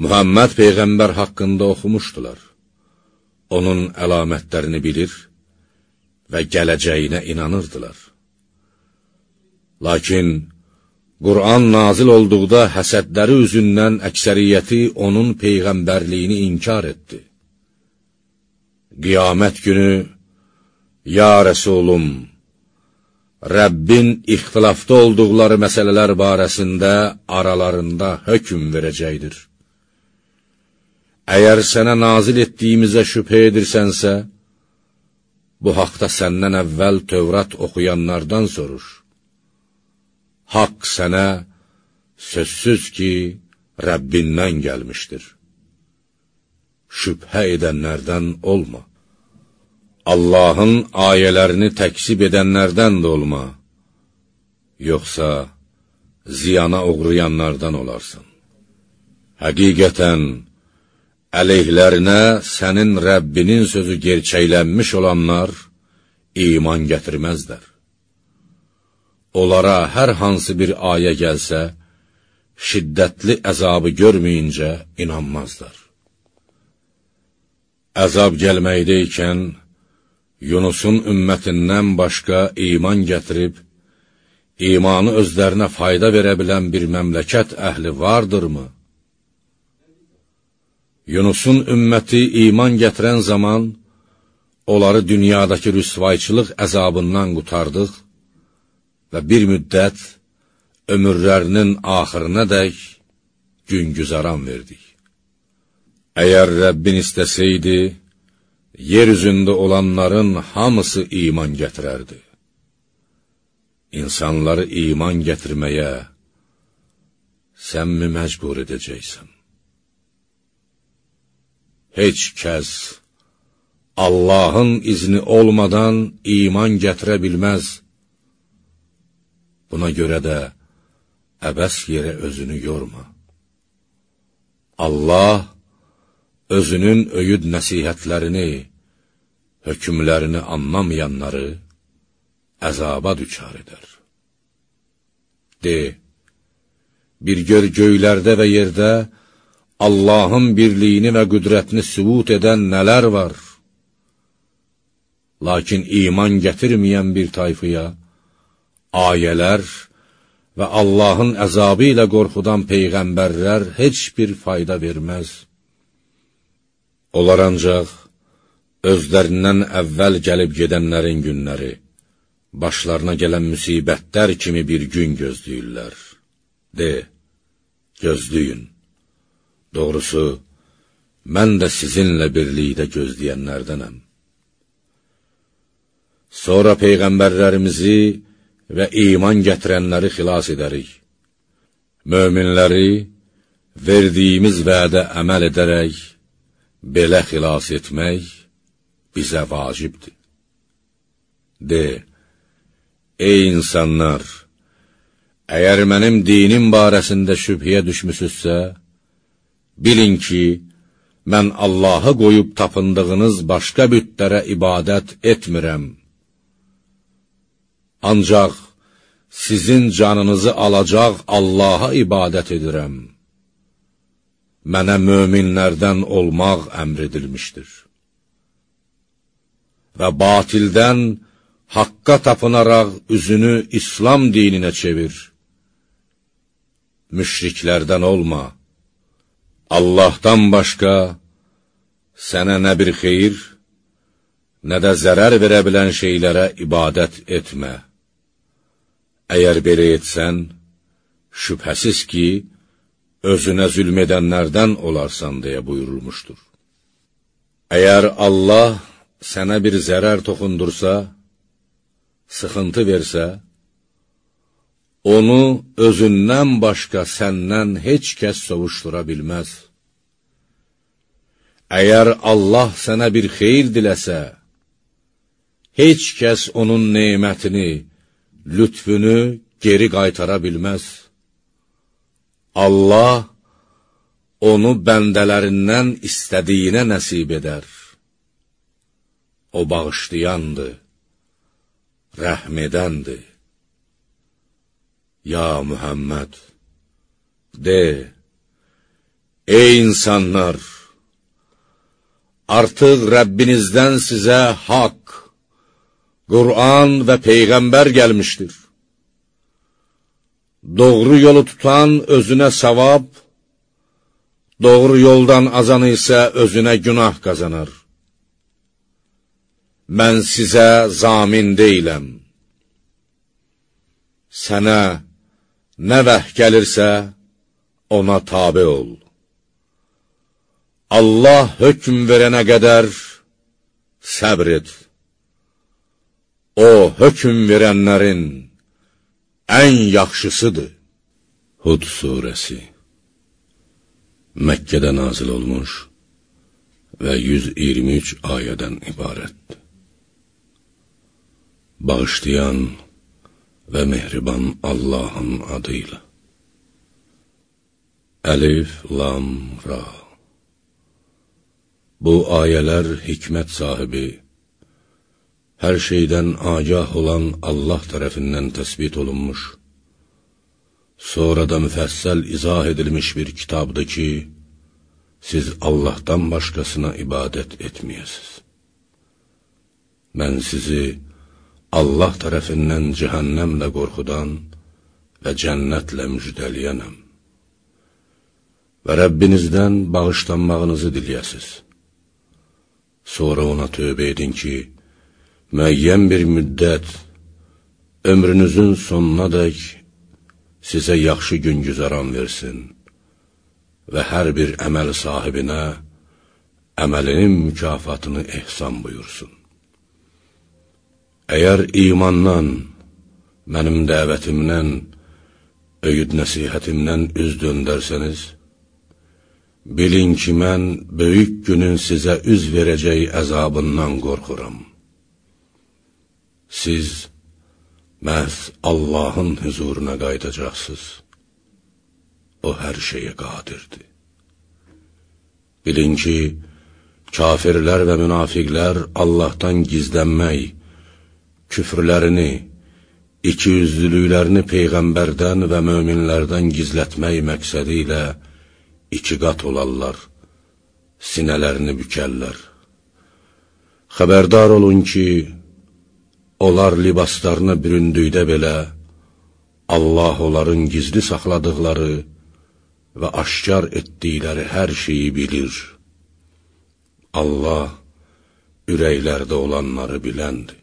Muhammed Peyğəmbər haqqında oxumuşdular. Onun əlamətlərini bilir və gələcəyinə inanırdılar. Lakin Qur'an nazil olduqda həsədləri üzündən əksəriyyəti onun peyğəmbərliyini inkar etdi. Qiyamət günü, Ya Rəsulum, Rəbbin ixtilafda olduqları məsələlər barəsində aralarında hökm verəcəkdir. Əgər sənə nazil etdiyimizə şübhə edirsənsə, bu haqda səndən əvvəl Tövrat oxuyanlardan soruş. Haqq sənə sözsüz ki, Rəbbindən gəlmişdir. Şübhə edənlərdən olma. Allahın ayələrini təksib edənlərdən də olma. Yoxsa ziyana uğrayanlardan olarsan. Həqiqətən, əleyhlərinə sənin Rəbbinin sözü gerçəklənmiş olanlar iman gətirməzlər. Onlara hər hansı bir ayə gəlsə, şiddətli əzabı görməyincə inanmazlar. Əzab gəlməkdəykən, Yunusun ümmətindən başqa iman gətirib, imanı özlərinə fayda verə bilən bir məmləkət əhli vardırmı? Yunusun ümməti iman gətirən zaman, onları dünyadakı rüsvayçılıq əzabından qutardıq və bir müddət ömürlərinin axırına dək gün güzaran verdik. Əgər Rəbbin istəsəydi, yer üzündə olanların hamısı iman gətirərdi. İnsanları iman gətirməyə sən mi məcbur edəcəksən? Heç kəs Allahın izni olmadan iman gətirə bilməz. Buna görə də əbəs yerə özünü yorma. Allah özünün öyüd nəsihətlərini, hökmlərini anlamayanları əzaba düçar edər. De, bir gör göylərdə və yerdə Allahın birliyini və qüdrətini sübut edən nələr var? Lakin iman gətirməyən bir tayfıya, ayələr və Allahın əzabı ilə qorxudan peyğəmbərlər heç bir fayda verməz. Onlar ancaq özlərindən əvvəl gəlib gedənlərin günləri, başlarına gələn müsibətlər kimi bir gün gözləyirlər. De, gözləyin. Doğrusu, mən də sizinlə birlikdə gözləyənlərdənəm. Sonra Peyğəmbərlərimizi və iman gətirənləri xilas edərik. Möminləri verdiyimiz vədə əməl edərək, belə xilas etmək bizə vacibdir. De, ey insanlar, əgər mənim dinim barəsində şübhiyə düşmüsüzsə, Bilin ki, mən Allahı qoyub tapındığınız başqa bütlərə ibadət etmirəm. Ancaq sizin canınızı alacaq Allaha ibadət edirəm. Mənə möminlərdən olmaq əmr edilmişdir. Və batildən haqqa tapınaraq üzünü İslam dininə çevir. Müşriklərdən olma. Allahdan başqa sənə nə bir xeyir, nə də zərər verə bilən şeylərə ibadət etmə. Əgər belə etsən, şübhəsiz ki, özünə zülm edənlərdən olarsan, deyə buyurulmuşdur. Əgər Allah sənə bir zərər toxundursa, sıxıntı versə, onu özündən başqa səndən heç kəs sovuşdura bilməz. Əgər Allah sənə bir xeyir diləsə, heç kəs onun neymətini, lütfünü geri qaytara bilməz. Allah onu bəndələrindən istədiyinə nəsib edər. O bağışlayandır, rəhm edəndir. Ya Mühəmməd, de, ey insanlar, artıq Rəbbinizdən sizə haqq, Qur'an və Peyğəmbər gəlmişdir. Doğru yolu tutan özünə savab, doğru yoldan azanı isə özünə günah qazanar. Mən sizə zamin deyiləm. Sənə nə vəh gəlirsə, ona tabi ol. Allah hökm verənə qədər səbr et. O, hökm verənlərin ən yaxşısıdır. Hud surəsi Məkkədə nazil olmuş və 123 ayədən ibarətdir. Bağışlayan və mehriban Allahın adıyla. Əlif, Lam, Ra Bu ayələr hikmət sahibi, hər şeydən agah olan Allah tərəfindən təsbit olunmuş, sonra da müfəssəl izah edilmiş bir kitabdır ki, siz Allahdan başqasına ibadət etməyəsiz. Mən sizi Allah tərəfindən cəhənnəmlə qorxudan və cənnətlə müjdəliyənəm. Və Rəbbinizdən bağışlanmağınızı diliyəsiz. Sonra ona tövbə edin ki, müəyyən bir müddət, ömrünüzün sonuna dək sizə yaxşı gün güzəran versin və hər bir əməl sahibinə əməlinin mükafatını ehsan buyursun. Əgər imandan, mənim dəvətimdən, öyüd nəsihətimdən üz döndərsəniz, bilin ki, mən böyük günün sizə üz verəcək əzabından qorxuram. Siz məhz Allahın hüzuruna qayıdacaqsınız. O hər şeyə qadirdir. Bilin ki, kafirlər və münafiqlər Allahdan gizlənmək, küfrlərini, ikiyüzlülüklərini Peyğəmbərdən və möminlərdən gizlətmək məqsədi ilə iki qat olarlar, sinələrini bükərlər. Xəbərdar olun ki, Onlar libaslarına büründükdə belə, Allah onların gizli saxladıqları və aşkar etdikləri hər şeyi bilir. Allah ürəklərdə olanları biləndir.